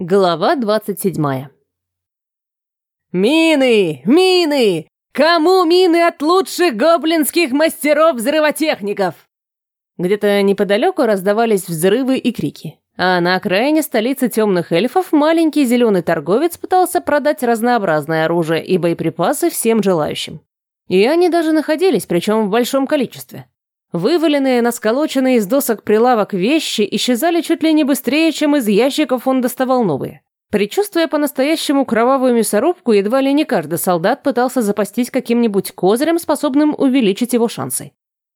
Глава двадцать седьмая. «Мины! Мины! Кому мины от лучших гоблинских мастеров-взрывотехников?» Где-то неподалеку раздавались взрывы и крики. А на окраине столицы темных эльфов маленький зеленый торговец пытался продать разнообразное оружие и боеприпасы всем желающим. И они даже находились, причем в большом количестве. Вываленные на сколоченные из досок прилавок вещи исчезали чуть ли не быстрее, чем из ящиков он доставал новые. Причувствуя по-настоящему кровавую мясорубку, едва ли не каждый солдат пытался запастись каким-нибудь козырем, способным увеличить его шансы.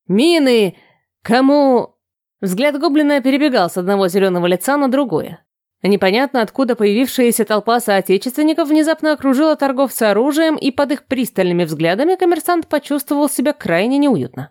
«Мины! Кому...» Взгляд гоблина перебегал с одного зеленого лица на другое. Непонятно откуда появившаяся толпа соотечественников внезапно окружила торговца оружием, и под их пристальными взглядами коммерсант почувствовал себя крайне неуютно.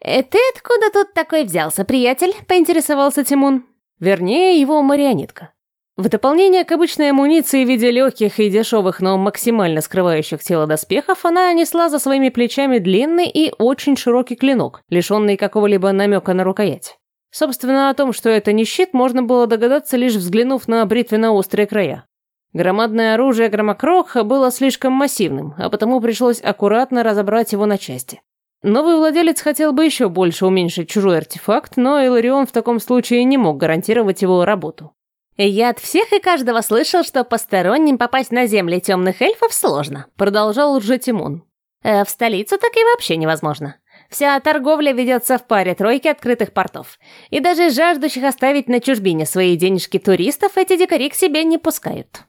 «Э, «Ты откуда тут такой взялся, приятель?» — поинтересовался Тимун. Вернее, его марионетка. В дополнение к обычной амуниции в виде легких и дешевых, но максимально скрывающих тело доспехов, она несла за своими плечами длинный и очень широкий клинок, лишенный какого-либо намека на рукоять. Собственно, о том, что это не щит, можно было догадаться, лишь взглянув на бритвенно-острые края. Громадное оружие Громокроха было слишком массивным, а потому пришлось аккуратно разобрать его на части. Новый владелец хотел бы еще больше уменьшить чужой артефакт, но Иларион в таком случае не мог гарантировать его работу. «Я от всех и каждого слышал, что посторонним попасть на земли темных эльфов сложно», продолжал лжетимон. «Э, «В столицу так и вообще невозможно. Вся торговля ведется в паре тройки открытых портов. И даже жаждущих оставить на чужбине свои денежки туристов эти дикари к себе не пускают».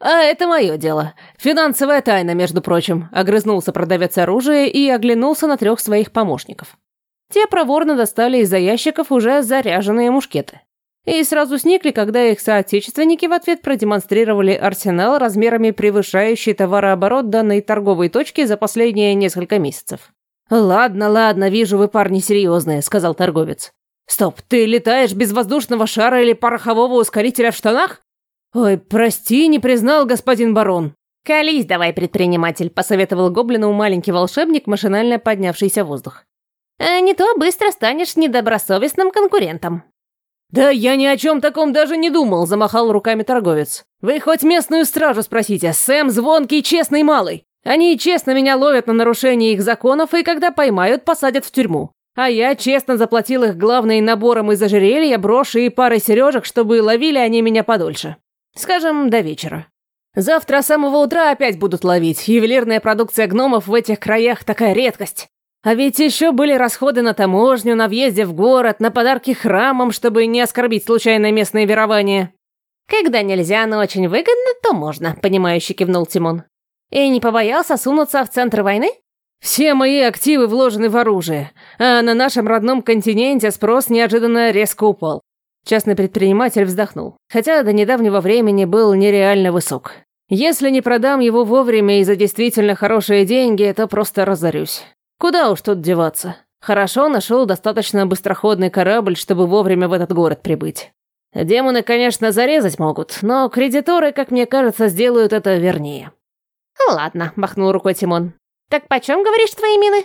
«А это мое дело. Финансовая тайна, между прочим», — огрызнулся продавец оружия и оглянулся на трех своих помощников. Те проворно достали из-за ящиков уже заряженные мушкеты. И сразу сникли, когда их соотечественники в ответ продемонстрировали арсенал размерами превышающий товарооборот данной торговой точки за последние несколько месяцев. «Ладно, ладно, вижу, вы парни серьезные», — сказал торговец. «Стоп, ты летаешь без воздушного шара или порохового ускорителя в штанах?» «Ой, прости, не признал, господин барон». «Колись давай, предприниматель», — посоветовал гоблину маленький волшебник, машинально поднявшийся в воздух. «А не то быстро станешь недобросовестным конкурентом». «Да я ни о чем таком даже не думал», — замахал руками торговец. «Вы хоть местную стражу спросите, Сэм звонкий, честный малый. Они честно меня ловят на нарушение их законов и когда поймают, посадят в тюрьму. А я честно заплатил их главные набором из ожерелья, броши и парой сережек, чтобы ловили они меня подольше». Скажем, до вечера. Завтра с самого утра опять будут ловить. Ювелирная продукция гномов в этих краях такая редкость. А ведь еще были расходы на таможню, на въезде в город, на подарки храмам, чтобы не оскорбить случайное местное верование. Когда нельзя, но очень выгодно, то можно, понимающе кивнул Тимон. И не побоялся сунуться в центр войны? Все мои активы вложены в оружие, а на нашем родном континенте спрос неожиданно резко упал. Частный предприниматель вздохнул, хотя до недавнего времени был нереально высок. Если не продам его вовремя и за действительно хорошие деньги, то просто разорюсь. Куда уж тут деваться? Хорошо нашел достаточно быстроходный корабль, чтобы вовремя в этот город прибыть. Демоны, конечно, зарезать могут, но кредиторы, как мне кажется, сделают это вернее. «Ладно», — махнул рукой Тимон. «Так почем, говоришь, твои мины?»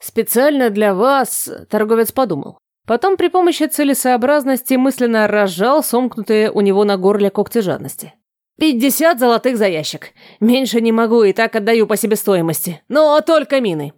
«Специально для вас», — торговец подумал. Потом при помощи целесообразности мысленно разжал сомкнутые у него на горле когти жадности. «Пятьдесят золотых за ящик. Меньше не могу и так отдаю по себестоимости. Но только мины».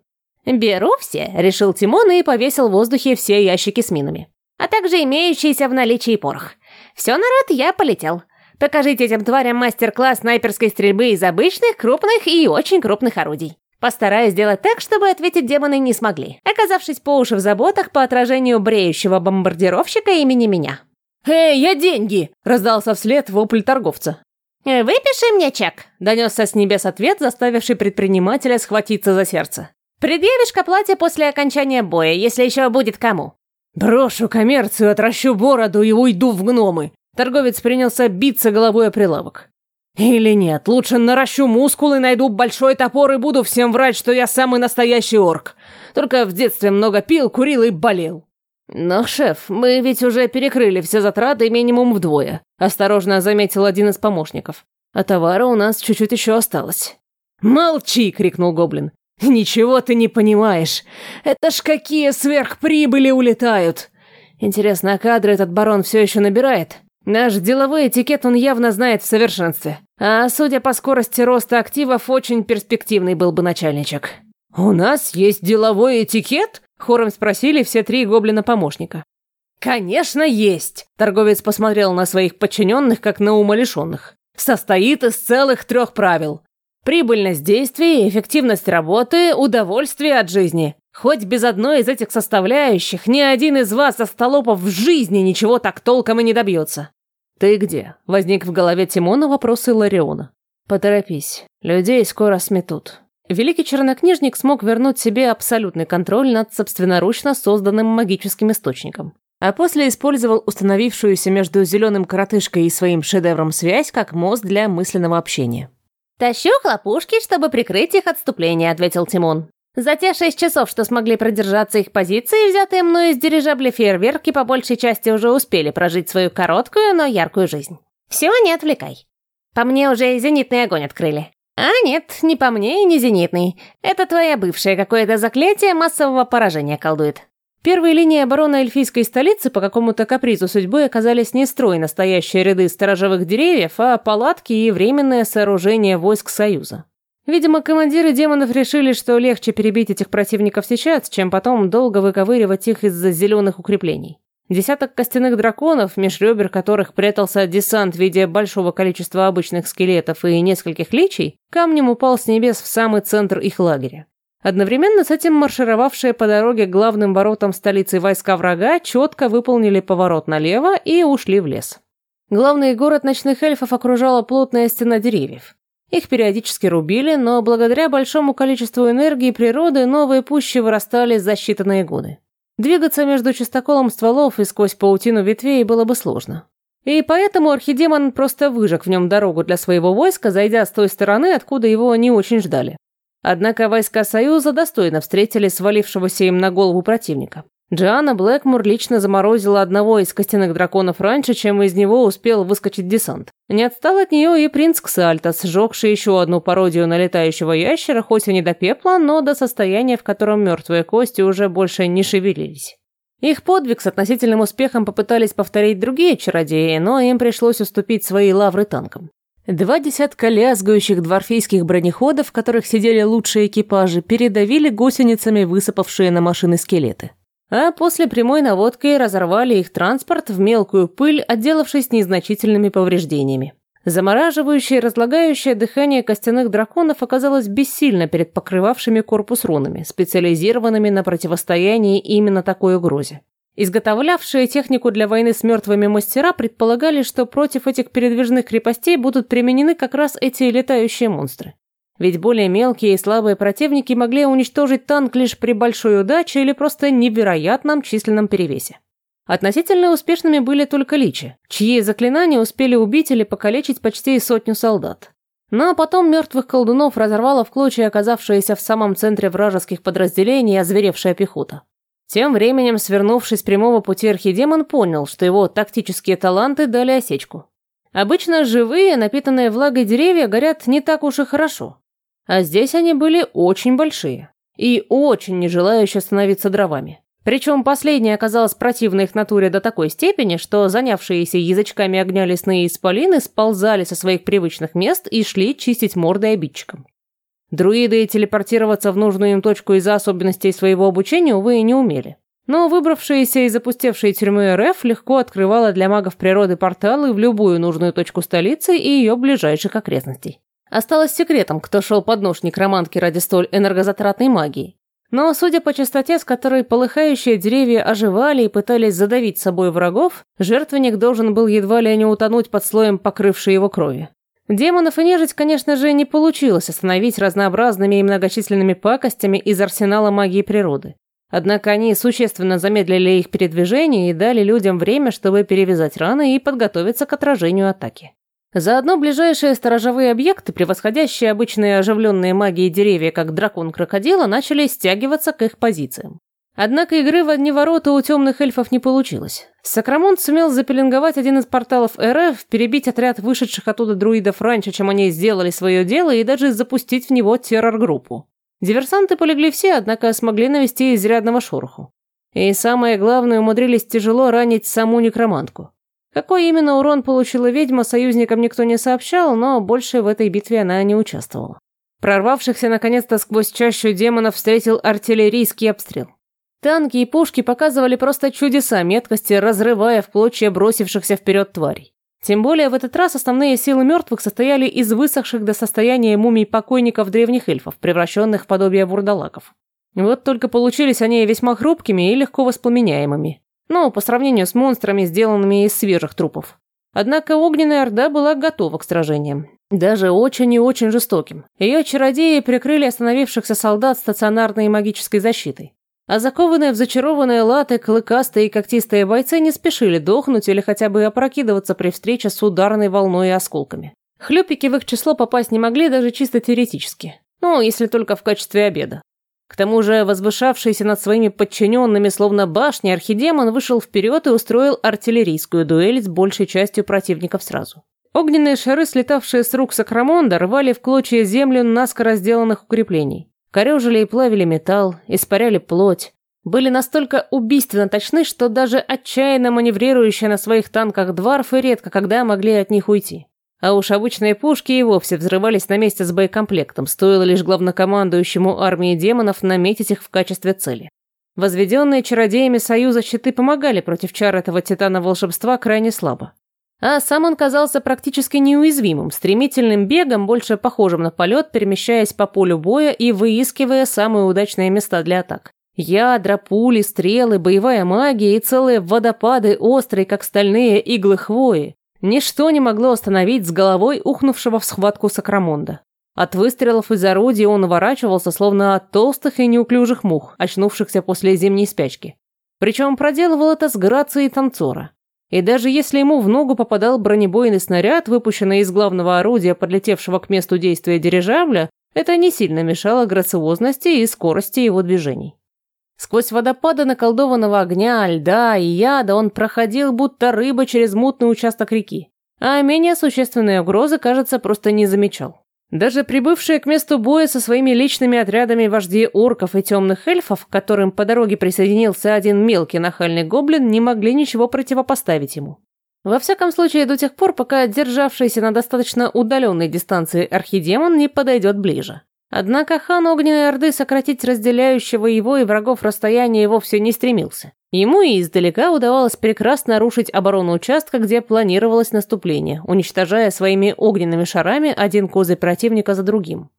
«Беру все», — решил Тимон и повесил в воздухе все ящики с минами. «А также имеющиеся в наличии порох. Все, народ, я полетел. Покажите этим тварям мастер-класс снайперской стрельбы из обычных, крупных и очень крупных орудий». Постараюсь сделать так, чтобы ответить демоны не смогли, оказавшись по уши в заботах по отражению бреющего бомбардировщика имени меня. «Эй, я деньги!» – раздался вслед вопль торговца. «Выпиши мне чек», – донесся с небес ответ, заставивший предпринимателя схватиться за сердце. «Предъявишь к оплате после окончания боя, если еще будет кому». «Брошу коммерцию, отращу бороду и уйду в гномы!» Торговец принялся биться головой о прилавок. Или нет, лучше наращу мускулы, найду большой топор и буду всем врать, что я самый настоящий орк. Только в детстве много пил, курил и болел. Но, шеф, мы ведь уже перекрыли все затраты минимум вдвое, осторожно заметил один из помощников. А товара у нас чуть-чуть еще осталось. «Молчи!» — крикнул гоблин. «Ничего ты не понимаешь. Это ж какие сверхприбыли улетают!» Интересно, а кадры этот барон все еще набирает? Наш деловой этикет он явно знает в совершенстве. А судя по скорости роста активов, очень перспективный был бы начальничек. «У нас есть деловой этикет?» – хором спросили все три гоблина-помощника. «Конечно, есть!» – торговец посмотрел на своих подчиненных, как на умалишенных. «Состоит из целых трех правил. Прибыльность действий, эффективность работы, удовольствие от жизни. Хоть без одной из этих составляющих ни один из вас, остолопов, в жизни ничего так толком и не добьется. «Ты где?» — возник в голове Тимона вопрос Илариона. «Поторопись, людей скоро сметут». Великий чернокнижник смог вернуть себе абсолютный контроль над собственноручно созданным магическим источником. А после использовал установившуюся между зеленым коротышкой и своим шедевром связь как мост для мысленного общения. «Тащу хлопушки, чтобы прикрыть их отступление», — ответил Тимон. За те шесть часов, что смогли продержаться их позиции, взятые мной из дирижабля фейерверки по большей части уже успели прожить свою короткую, но яркую жизнь. Все, не отвлекай. По мне уже и зенитный огонь открыли. А нет, не по мне и не зенитный. Это твоя бывшая какое-то заклятие массового поражения колдует. Первые линии обороны эльфийской столицы по какому-то капризу судьбы оказались не строй настоящие ряды сторожевых деревьев, а палатки и временное сооружение войск Союза. Видимо, командиры демонов решили, что легче перебить этих противников сейчас, чем потом долго выковыривать их из-за зеленых укреплений. Десяток костяных драконов, меж ребер которых прятался десант в виде большого количества обычных скелетов и нескольких личей, камнем упал с небес в самый центр их лагеря. Одновременно с этим маршировавшие по дороге главным воротам столицы войска врага четко выполнили поворот налево и ушли в лес. Главный город ночных эльфов окружала плотная стена деревьев. Их периодически рубили, но благодаря большому количеству энергии природы новые пущи вырастали за считанные годы. Двигаться между чистоколом стволов и сквозь паутину ветвей было бы сложно. И поэтому архидемон просто выжег в нем дорогу для своего войска, зайдя с той стороны, откуда его не очень ждали. Однако войска Союза достойно встретили свалившегося им на голову противника. Джиана Блэкмур лично заморозила одного из костяных драконов раньше, чем из него успел выскочить десант. Не отстал от нее и принц Ксальтас, сжегший еще одну пародию на летающего ящера, хоть и не до пепла, но до состояния, в котором мертвые кости уже больше не шевелились. Их подвиг с относительным успехом попытались повторить другие чародеи, но им пришлось уступить свои лавры танкам. Два десятка лязгающих дворфейских бронеходов, в которых сидели лучшие экипажи, передавили гусеницами высыпавшие на машины скелеты а после прямой наводки разорвали их транспорт в мелкую пыль, отделавшись незначительными повреждениями. Замораживающее и разлагающее дыхание костяных драконов оказалось бессильно перед покрывавшими корпус рунами, специализированными на противостоянии именно такой угрозе. Изготовлявшие технику для войны с мертвыми мастера предполагали, что против этих передвижных крепостей будут применены как раз эти летающие монстры. Ведь более мелкие и слабые противники могли уничтожить танк лишь при большой удаче или просто невероятном численном перевесе. Относительно успешными были только личи, чьи заклинания успели убить или покалечить почти сотню солдат. Но потом мертвых колдунов разорвала в клочья оказавшаяся в самом центре вражеских подразделений озверевшая пехота. Тем временем, свернувшись прямого пути архидемон понял, что его тактические таланты дали осечку. Обычно живые, напитанные влагой деревья горят не так уж и хорошо. А здесь они были очень большие и очень не желающие становиться дровами. Причем последняя оказалась противной их натуре до такой степени, что занявшиеся язычками огня лесные исполины сползали со своих привычных мест и шли чистить морды обидчикам. Друиды телепортироваться в нужную им точку из-за особенностей своего обучения, увы, и не умели. Но выбравшаяся из запустевшей тюрьмы РФ легко открывала для магов природы порталы в любую нужную точку столицы и ее ближайших окрестностей. Осталось секретом, кто шел под нож некромантки ради столь энергозатратной магии. Но, судя по частоте, с которой полыхающие деревья оживали и пытались задавить собой врагов, жертвенник должен был едва ли не утонуть под слоем покрывшей его крови. Демонов и нежить, конечно же, не получилось остановить разнообразными и многочисленными пакостями из арсенала магии природы. Однако они существенно замедлили их передвижение и дали людям время, чтобы перевязать раны и подготовиться к отражению атаки. Заодно ближайшие сторожевые объекты, превосходящие обычные оживленные магии деревья, как дракон-крокодила, начали стягиваться к их позициям. Однако игры в одни ворота у темных эльфов не получилось. Сакрамонт сумел запеленговать один из порталов РФ, перебить отряд вышедших оттуда друидов раньше, чем они сделали свое дело, и даже запустить в него террор-группу. Диверсанты полегли все, однако смогли навести изрядного шороху. И самое главное, умудрились тяжело ранить саму некромантку. Какой именно урон получила ведьма, союзникам никто не сообщал, но больше в этой битве она не участвовала. Прорвавшихся наконец-то сквозь чащу демонов встретил артиллерийский обстрел. Танки и пушки показывали просто чудеса меткости, разрывая в клочья бросившихся вперед тварей. Тем более в этот раз основные силы мертвых состояли из высохших до состояния мумий покойников древних эльфов, превращенных в подобие вурдалаков. Вот только получились они весьма хрупкими и легко воспламеняемыми. Ну, по сравнению с монстрами, сделанными из свежих трупов. Однако огненная орда была готова к сражениям. Даже очень и очень жестоким. Ее чародеи прикрыли остановившихся солдат стационарной магической защитой. А закованные в зачарованные латы, клыкастые и когтистые бойцы не спешили дохнуть или хотя бы опрокидываться при встрече с ударной волной и осколками. Хлюпики в их число попасть не могли даже чисто теоретически. Ну, если только в качестве обеда. К тому же возвышавшийся над своими подчиненными словно башни архидемон вышел вперед и устроил артиллерийскую дуэль с большей частью противников сразу. Огненные шары, слетавшие с рук Сакрамонда, рвали в клочья землю наскоро сделанных укреплений. Корежили и плавили металл, испаряли плоть. Были настолько убийственно точны, что даже отчаянно маневрирующие на своих танках дварфы редко когда могли от них уйти. А уж обычные пушки и вовсе взрывались на месте с боекомплектом, стоило лишь главнокомандующему армии демонов наметить их в качестве цели. Возведенные чародеями Союза щиты помогали против чар этого титана волшебства крайне слабо. А сам он казался практически неуязвимым, стремительным бегом, больше похожим на полет, перемещаясь по полю боя и выискивая самые удачные места для атак. Ядра, пули, стрелы, боевая магия и целые водопады, острые, как стальные иглы хвои. Ничто не могло остановить с головой ухнувшего в схватку Сакрамонда. От выстрелов из орудия он уворачивался, словно от толстых и неуклюжих мух, очнувшихся после зимней спячки. Причем проделывал это с грацией танцора. И даже если ему в ногу попадал бронебойный снаряд, выпущенный из главного орудия, подлетевшего к месту действия дирижабля, это не сильно мешало грациозности и скорости его движений. Сквозь водопады наколдованного огня, льда и яда он проходил, будто рыба через мутный участок реки, а менее существенные угрозы, кажется, просто не замечал. Даже прибывшие к месту боя со своими личными отрядами вожди орков и темных эльфов, к которым по дороге присоединился один мелкий нахальный гоблин, не могли ничего противопоставить ему. Во всяком случае, до тех пор, пока державшийся на достаточно удаленной дистанции архидемон не подойдет ближе. Однако хан Огненной Орды сократить разделяющего его и врагов расстояние вовсе не стремился. Ему и издалека удавалось прекрасно нарушить оборону участка, где планировалось наступление, уничтожая своими огненными шарами один козырь противника за другим.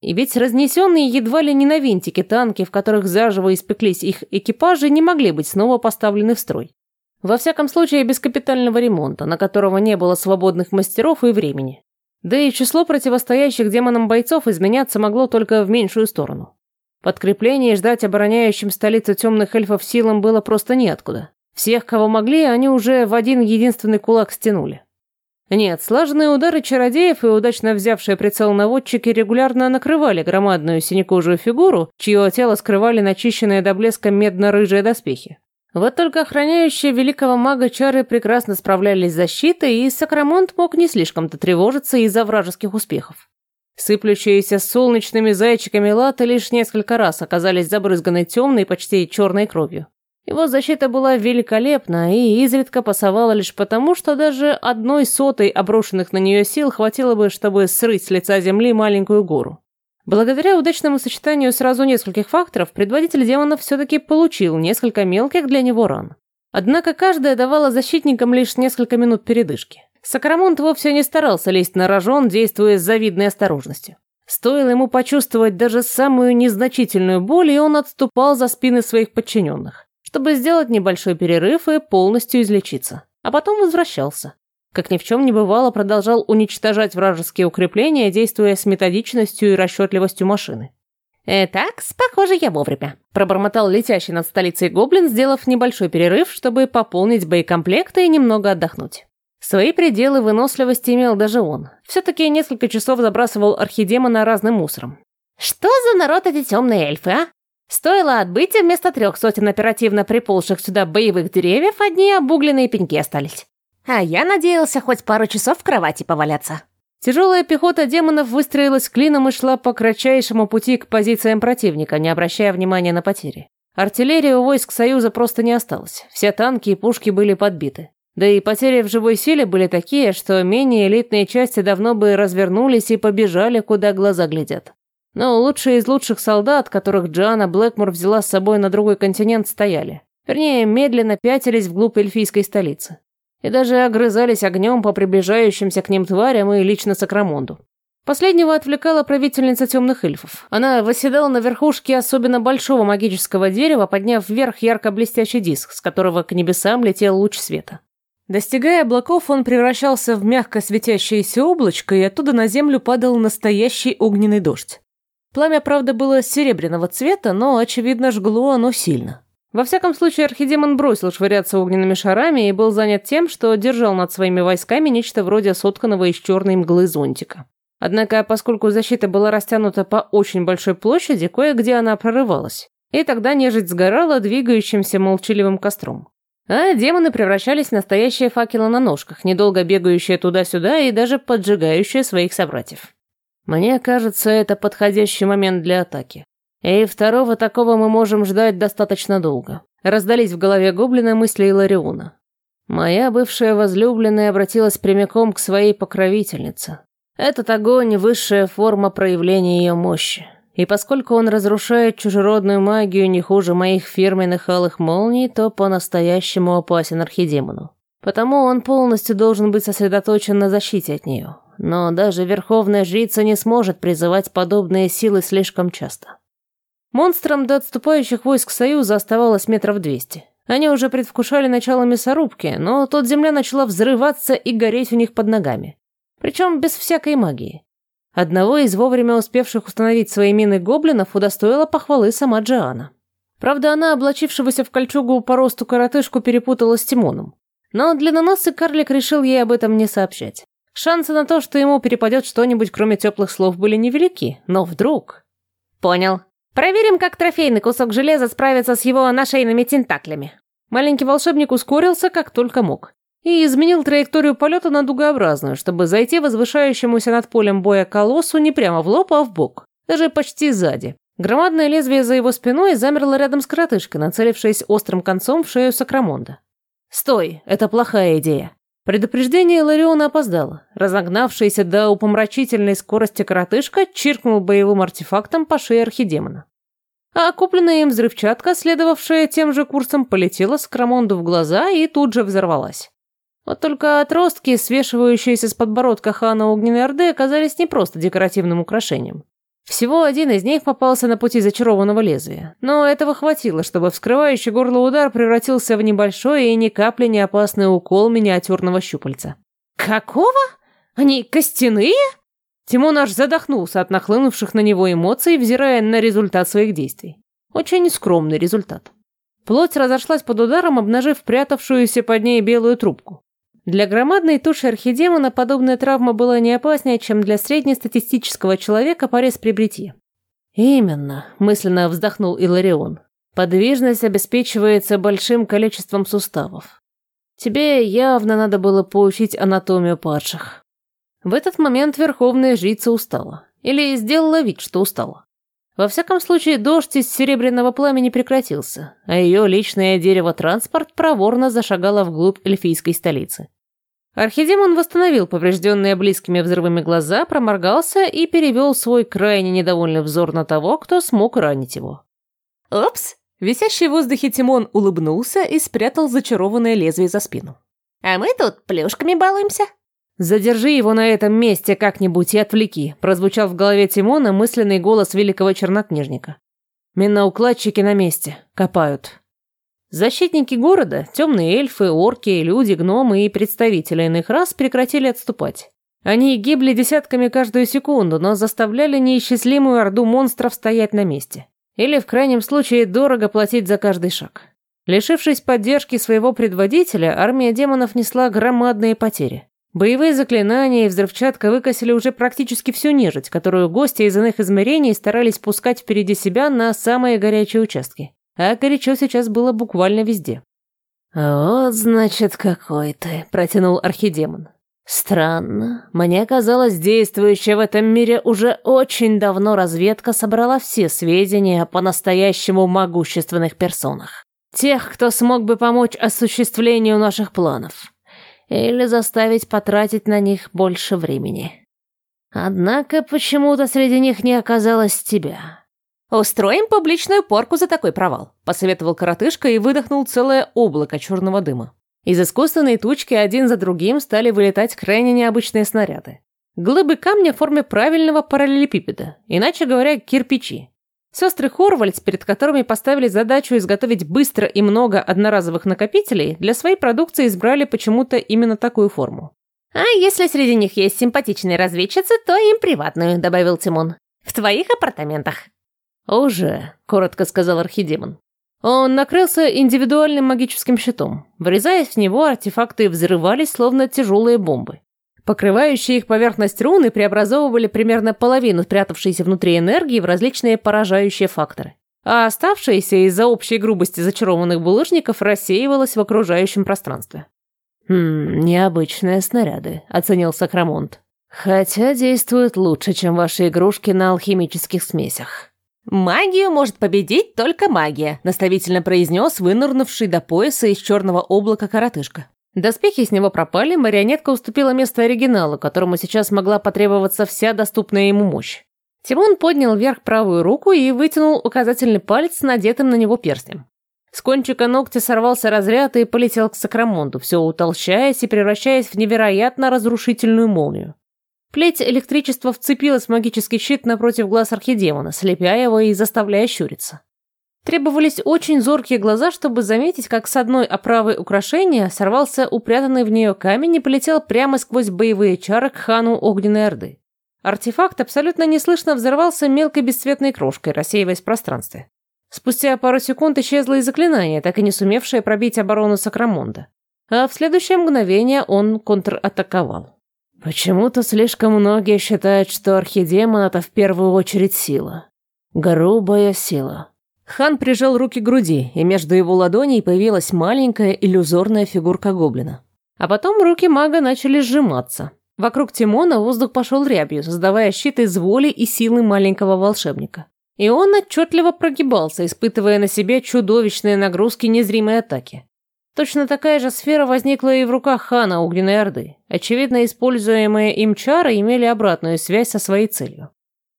И ведь разнесенные едва ли не на винтики танки, в которых заживо испеклись их экипажи, не могли быть снова поставлены в строй. Во всяком случае, без капитального ремонта, на которого не было свободных мастеров и времени. Да и число противостоящих демонам бойцов изменяться могло только в меньшую сторону. Подкрепление ждать обороняющим столицу темных эльфов силам было просто неоткуда. Всех, кого могли, они уже в один единственный кулак стянули. Нет, слаженные удары чародеев и удачно взявшие прицел наводчики регулярно накрывали громадную синекожую фигуру, чье тело скрывали начищенные до блеска медно-рыжие доспехи. Вот только охраняющие великого мага чары прекрасно справлялись с защитой, и Сакрамонт мог не слишком-то тревожиться из-за вражеских успехов. Сыплющиеся солнечными зайчиками латы лишь несколько раз оказались забрызганы темной, почти черной кровью. Его защита была великолепна и изредка пасовала лишь потому, что даже одной сотой оброшенных на нее сил хватило бы, чтобы срыть с лица земли маленькую гору. Благодаря удачному сочетанию сразу нескольких факторов, предводитель демонов все-таки получил несколько мелких для него ран. Однако каждая давала защитникам лишь несколько минут передышки. Сакрамонт вовсе не старался лезть на рожон, действуя с завидной осторожностью. Стоило ему почувствовать даже самую незначительную боль, и он отступал за спины своих подчиненных, чтобы сделать небольшой перерыв и полностью излечиться. А потом возвращался. Как ни в чем не бывало, продолжал уничтожать вражеские укрепления, действуя с методичностью и расчетливостью машины. «Итак, похоже, я вовремя», – пробормотал летящий над столицей гоблин, сделав небольшой перерыв, чтобы пополнить боекомплекты и немного отдохнуть. Свои пределы выносливости имел даже он. Все-таки несколько часов забрасывал архидемона разным мусором. «Что за народ эти темные эльфы, а? Стоило отбыть, вместо трех сотен оперативно приползших сюда боевых деревьев одни обугленные пеньки остались. А я надеялся хоть пару часов в кровати поваляться». Тяжелая пехота демонов выстроилась клином и шла по кратчайшему пути к позициям противника, не обращая внимания на потери. Артиллерии у войск Союза просто не осталось. Все танки и пушки были подбиты. Да и потери в живой силе были такие, что менее элитные части давно бы развернулись и побежали, куда глаза глядят. Но лучшие из лучших солдат, которых Джоанна Блэкмор взяла с собой на другой континент, стояли. Вернее, медленно пятились вглубь эльфийской столицы. И даже огрызались огнем по приближающимся к ним тварям и лично Сакрамонду. Последнего отвлекала правительница темных эльфов. Она восседала на верхушке особенно большого магического дерева, подняв вверх ярко-блестящий диск, с которого к небесам летел луч света. Достигая облаков, он превращался в мягко светящееся облачко, и оттуда на землю падал настоящий огненный дождь. Пламя, правда, было серебряного цвета, но, очевидно, жгло оно сильно. Во всяком случае, архидемон бросил швыряться огненными шарами и был занят тем, что держал над своими войсками нечто вроде сотканного из черной мглы зонтика. Однако, поскольку защита была растянута по очень большой площади, кое-где она прорывалась. И тогда нежить сгорала двигающимся молчаливым костром. А демоны превращались в настоящие факелы на ножках, недолго бегающие туда-сюда и даже поджигающие своих собратьев. Мне кажется, это подходящий момент для атаки. И второго такого мы можем ждать достаточно долго. Раздались в голове гоблина мысли Илариона. Моя бывшая возлюбленная обратилась прямиком к своей покровительнице. Этот огонь – высшая форма проявления ее мощи. И поскольку он разрушает чужеродную магию не хуже моих фирменных алых молний, то по-настоящему опасен архидемону. Потому он полностью должен быть сосредоточен на защите от нее. Но даже Верховная Жрица не сможет призывать подобные силы слишком часто. Монстрам до отступающих войск Союза оставалось метров двести. Они уже предвкушали начало мясорубки, но тут земля начала взрываться и гореть у них под ногами. Причем без всякой магии. Одного из вовремя успевших установить свои мины гоблинов удостоила похвалы сама Джиана. Правда, она, облачившегося в кольчугу по росту коротышку, перепутала с Тимоном. Но длинноносый карлик решил ей об этом не сообщать. Шансы на то, что ему перепадет что-нибудь, кроме теплых слов, были невелики. Но вдруг... Понял. Проверим, как трофейный кусок железа справится с его нашейными тентаклями. Маленький волшебник ускорился, как только мог и изменил траекторию полета на дугообразную, чтобы зайти возвышающемуся над полем боя колоссу не прямо в лоб, а в бок, даже почти сзади. Громадное лезвие за его спиной замерло рядом с коротышкой, нацелившись острым концом в шею Сакрамонда. «Стой, это плохая идея». Предупреждение Лариона опоздало. Разогнавшийся до упомрачительной скорости коротышка чиркнул боевым артефактом по шее архидемона. А купленная им взрывчатка, следовавшая тем же курсом, полетела Сакрамонду в глаза и тут же взорвалась. Вот только отростки, свешивающиеся с подбородка хана Огненной Орды, оказались не просто декоративным украшением. Всего один из них попался на пути зачарованного лезвия, но этого хватило, чтобы вскрывающий горло удар превратился в небольшой и ни капли не опасный укол миниатюрного щупальца. «Какого? Они костяные?» Тимон аж задохнулся от нахлынувших на него эмоций, взирая на результат своих действий. Очень скромный результат. Плоть разошлась под ударом, обнажив прятавшуюся под ней белую трубку. Для громадной туши архидемона подобная травма была не опаснее, чем для среднестатистического человека порез при бритье. «Именно», – мысленно вздохнул Иларион. «Подвижность обеспечивается большим количеством суставов. Тебе явно надо было поучить анатомию падших». В этот момент верховная жрица устала. Или сделала вид, что устала. Во всяком случае, дождь из серебряного пламени прекратился, а ее личное дерево-транспорт проворно зашагало вглубь эльфийской столицы. Архидемон восстановил поврежденные близкими взрывами глаза, проморгался и перевел свой крайне недовольный взор на того, кто смог ранить его. «Опс!» Висящий в воздухе Тимон улыбнулся и спрятал зачарованное лезвие за спину. «А мы тут плюшками балуемся?» «Задержи его на этом месте как-нибудь и отвлеки», прозвучал в голове Тимона мысленный голос великого чернокнижника. «Миноукладчики на месте. Копают». Защитники города, темные эльфы, орки, люди, гномы и представители иных рас прекратили отступать. Они гибли десятками каждую секунду, но заставляли неисчислимую орду монстров стоять на месте. Или, в крайнем случае, дорого платить за каждый шаг. Лишившись поддержки своего предводителя, армия демонов несла громадные потери. Боевые заклинания и взрывчатка выкосили уже практически всю нежить, которую гости из иных измерений старались пускать впереди себя на самые горячие участки а горячо сейчас было буквально везде. «Вот, значит, какой ты», — протянул архидемон. «Странно. Мне казалось, действующая в этом мире уже очень давно разведка собрала все сведения о по-настоящему могущественных персонах. Тех, кто смог бы помочь осуществлению наших планов. или заставить потратить на них больше времени. Однако почему-то среди них не оказалось тебя. «Устроим публичную порку за такой провал», – посоветовал коротышка и выдохнул целое облако черного дыма. Из искусственной тучки один за другим стали вылетать крайне необычные снаряды. Глыбы камня в форме правильного параллелепипеда, иначе говоря, кирпичи. Сестры Хорвальдс, перед которыми поставили задачу изготовить быстро и много одноразовых накопителей, для своей продукции избрали почему-то именно такую форму. «А если среди них есть симпатичные разведчицы, то им приватную», — добавил Тимон. «В твоих апартаментах». «Уже», — коротко сказал архидемон. Он накрылся индивидуальным магическим щитом. Врезаясь в него, артефакты взрывались, словно тяжелые бомбы. Покрывающие их поверхность руны преобразовывали примерно половину спрятавшейся внутри энергии в различные поражающие факторы. А оставшаяся из-за общей грубости зачарованных булыжников рассеивалась в окружающем пространстве. «Хм, необычные снаряды», — оценил Сакрамонт. «Хотя действуют лучше, чем ваши игрушки на алхимических смесях». «Магию может победить только магия», — наставительно произнес вынырнувший до пояса из черного облака коротышка. Доспехи с него пропали, марионетка уступила место оригиналу, которому сейчас могла потребоваться вся доступная ему мощь. Тимон поднял вверх правую руку и вытянул указательный палец с надетым на него перстнем. С кончика ногтя сорвался разряд и полетел к Сакрамонту, все утолщаясь и превращаясь в невероятно разрушительную молнию. Плеть электричества вцепилась в магический щит напротив глаз архидемона, слепя его и заставляя щуриться. Требовались очень зоркие глаза, чтобы заметить, как с одной оправы украшения сорвался упрятанный в нее камень и полетел прямо сквозь боевые чары к хану Огненной Орды. Артефакт абсолютно неслышно взорвался мелкой бесцветной крошкой, рассеиваясь в пространстве. Спустя пару секунд исчезло и заклинание, так и не сумевшее пробить оборону Сакрамонда. А в следующее мгновение он контратаковал. Почему-то слишком многие считают, что архидемон — это в первую очередь сила. Грубая сила. Хан прижал руки к груди, и между его ладоней появилась маленькая иллюзорная фигурка гоблина. А потом руки мага начали сжиматься. Вокруг Тимона воздух пошел рябью, создавая щит из воли и силы маленького волшебника. И он отчетливо прогибался, испытывая на себе чудовищные нагрузки незримой атаки. Точно такая же сфера возникла и в руках хана Огненной Орды. Очевидно, используемые им чары имели обратную связь со своей целью.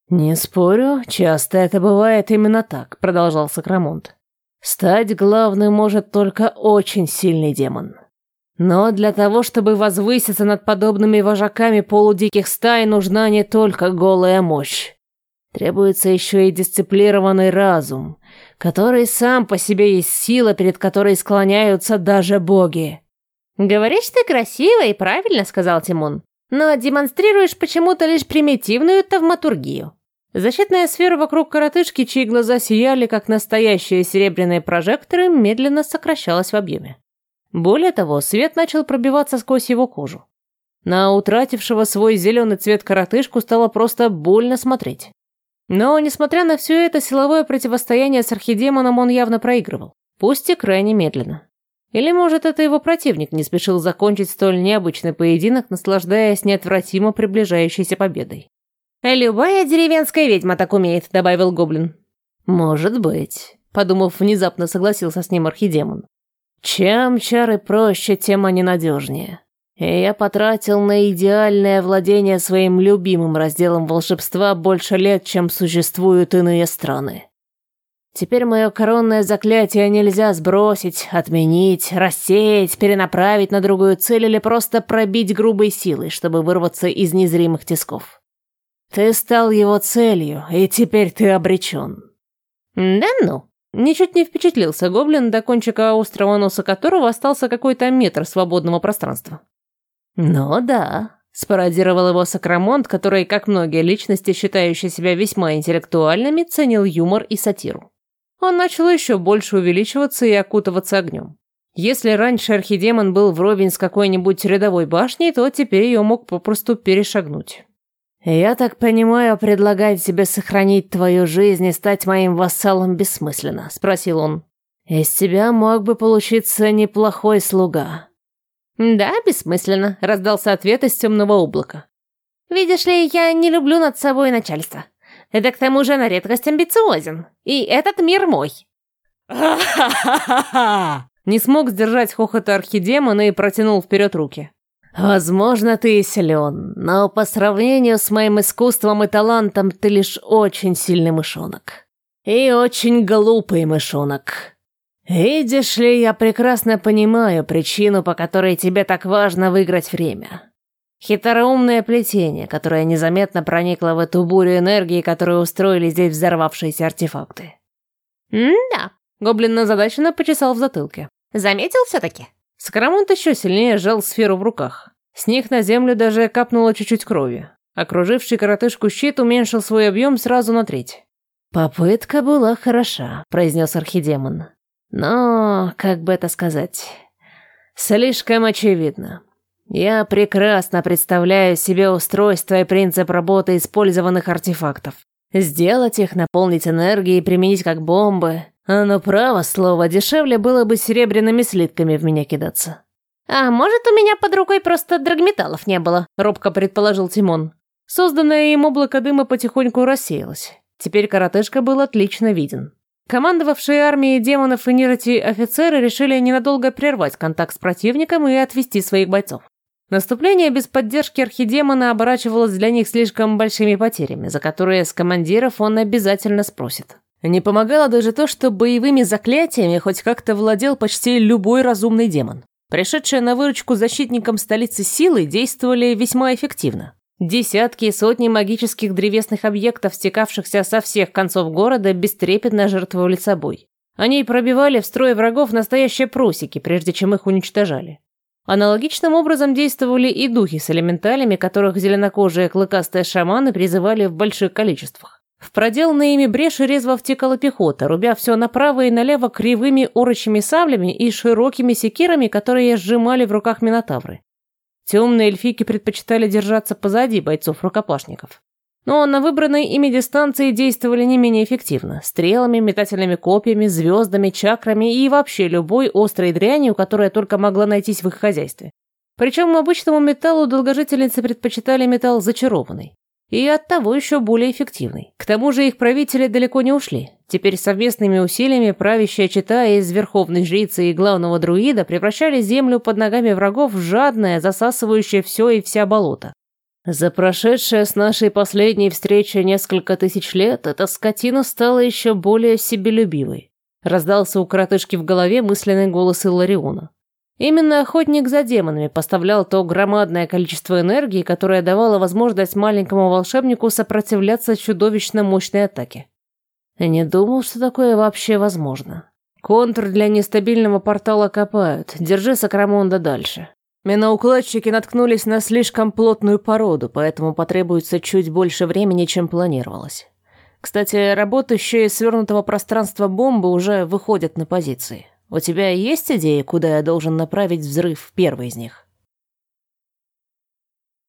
«Не спорю, часто это бывает именно так», — продолжал Сакрамонт. «Стать главным может только очень сильный демон. Но для того, чтобы возвыситься над подобными вожаками полудиких стай, нужна не только голая мощь. Требуется еще и дисциплинированный разум, который сам по себе есть сила, перед которой склоняются даже боги». «Говоришь ты красиво и правильно», — сказал Тимон, «но демонстрируешь почему-то лишь примитивную тавматургию». Защитная сфера вокруг коротышки, чьи глаза сияли, как настоящие серебряные прожекторы, медленно сокращалась в объеме. Более того, свет начал пробиваться сквозь его кожу. На утратившего свой зеленый цвет коротышку стало просто больно смотреть. Но, несмотря на все это силовое противостояние с архидемоном, он явно проигрывал, пусть и крайне медленно. Или, может, это его противник не спешил закончить столь необычный поединок, наслаждаясь неотвратимо приближающейся победой. «Любая деревенская ведьма так умеет», — добавил гоблин. «Может быть», — подумав, внезапно согласился с ним архидемон. «Чем чары проще, тем они надежнее. Я потратил на идеальное владение своим любимым разделом волшебства больше лет, чем существуют иные страны. Теперь мое коронное заклятие нельзя сбросить, отменить, рассеять, перенаправить на другую цель или просто пробить грубой силой, чтобы вырваться из незримых тисков. Ты стал его целью, и теперь ты обречен. Да ну. Ничуть не впечатлился гоблин, до кончика острого носа которого остался какой-то метр свободного пространства. Ну да, спародировал его Сакрамонт, который, как многие личности, считающие себя весьма интеллектуальными, ценил юмор и сатиру. Он начал еще больше увеличиваться и окутываться огнем. Если раньше архидемон был вровень с какой-нибудь рядовой башней, то теперь ее мог попросту перешагнуть. «Я так понимаю, предлагать тебе сохранить твою жизнь и стать моим вассалом бессмысленно?» – спросил он. «Из тебя мог бы получиться неплохой слуга». «Да, бессмысленно», – раздался ответ из темного облака. «Видишь ли, я не люблю над собой начальство. Это к тому же на редкость амбициозен. И этот мир мой». «Ха-ха-ха-ха!» Не смог сдержать хохота архидемона и протянул вперед руки. Возможно, ты и силен, но по сравнению с моим искусством и талантом ты лишь очень сильный мышонок. И очень глупый мышонок. Видишь ли, я прекрасно понимаю причину, по которой тебе так важно выиграть время. Хитроумное плетение, которое незаметно проникло в эту бурю энергии, которую устроили здесь взорвавшиеся артефакты. М-да, Гоблин озадаченно почесал в затылке. заметил все-таки? Сакрамонт еще сильнее сжал сферу в руках. С них на землю даже капнуло чуть-чуть крови. Окруживший коротышку щит уменьшил свой объем сразу на треть. «Попытка была хороша», — произнес архидемон. «Но, как бы это сказать, слишком очевидно. Я прекрасно представляю себе устройство и принцип работы использованных артефактов. Сделать их, наполнить энергией и применить как бомбы. Но право слово, дешевле было бы серебряными слитками в меня кидаться. А может, у меня под рукой просто драгметаллов не было? Робко предположил Тимон. Созданное им облако дыма потихоньку рассеялось. Теперь коротышка был отлично виден. Командовавшие армией демонов и нейроти офицеры решили ненадолго прервать контакт с противником и отвести своих бойцов. Наступление без поддержки архидемона оборачивалось для них слишком большими потерями, за которые с командиров он обязательно спросит. Не помогало даже то, что боевыми заклятиями хоть как-то владел почти любой разумный демон. Пришедшие на выручку защитникам столицы силы действовали весьма эффективно. Десятки и сотни магических древесных объектов, стекавшихся со всех концов города, бестрепетно жертвовали собой. Они пробивали в строй врагов настоящие прусики, прежде чем их уничтожали. Аналогичным образом действовали и духи с элементалями, которых зеленокожие клыкастые шаманы призывали в больших количествах. В проделанные ими бреши резво втекала пехота, рубя все направо и налево кривыми орочими саблями и широкими секирами, которые сжимали в руках минотавры. Темные эльфики предпочитали держаться позади бойцов-рукопашников. Но на выбранной ими дистанции действовали не менее эффективно. Стрелами, метательными копьями, звездами, чакрами и вообще любой острой дрянью, которая только могла найтись в их хозяйстве. Причем обычному металлу долгожительницы предпочитали металл зачарованный. И оттого еще более эффективный. К тому же их правители далеко не ушли. Теперь совместными усилиями правящая чита из верховной жрицы и главного друида превращали землю под ногами врагов в жадное, засасывающее все и вся болото. За прошедшее с нашей последней встречи несколько тысяч лет эта скотина стала еще более себелюбивой. Раздался у коротышки в голове мысленный голос Иллариона. Именно охотник за демонами поставлял то громадное количество энергии, которое давало возможность маленькому волшебнику сопротивляться чудовищно мощной атаке. Не думал, что такое вообще возможно. Контур для нестабильного портала копают. Держи Сакрамонда дальше. Миноукладчики наткнулись на слишком плотную породу, поэтому потребуется чуть больше времени, чем планировалось. Кстати, работающие из свернутого пространства бомбы уже выходят на позиции. У тебя есть идея, куда я должен направить взрыв первой из них?